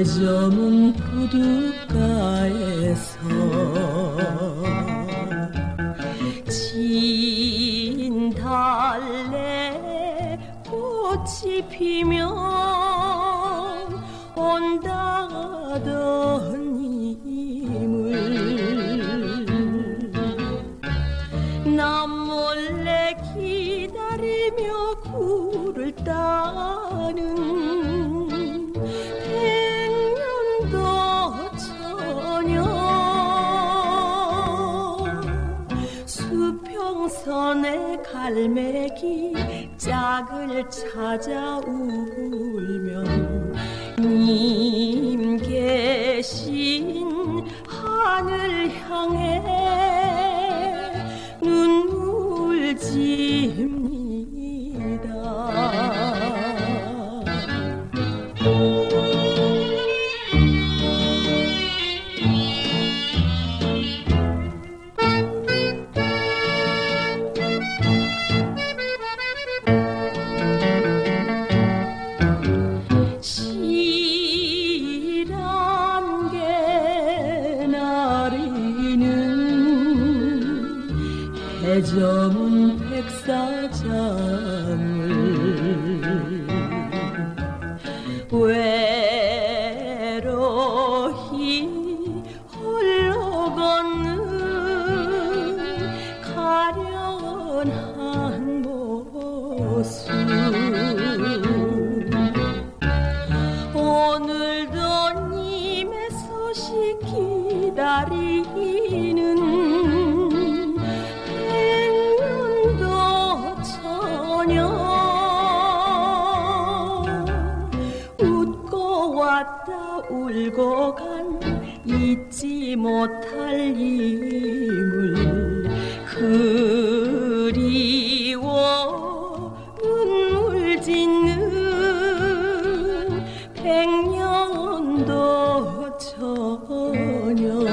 해저문 부둣가에서 진달래 꽃이 피면 온다던 님을 남 몰래 기다리며 굴을 따는 수평선의 갈매기 짝을 찾아 울면 님 계신 하늘 향해 눈물 집니다 해저문 백사장을. 외 울고 간 잊지 못할 이물 그리워 눈물 짓는 백년도 처녀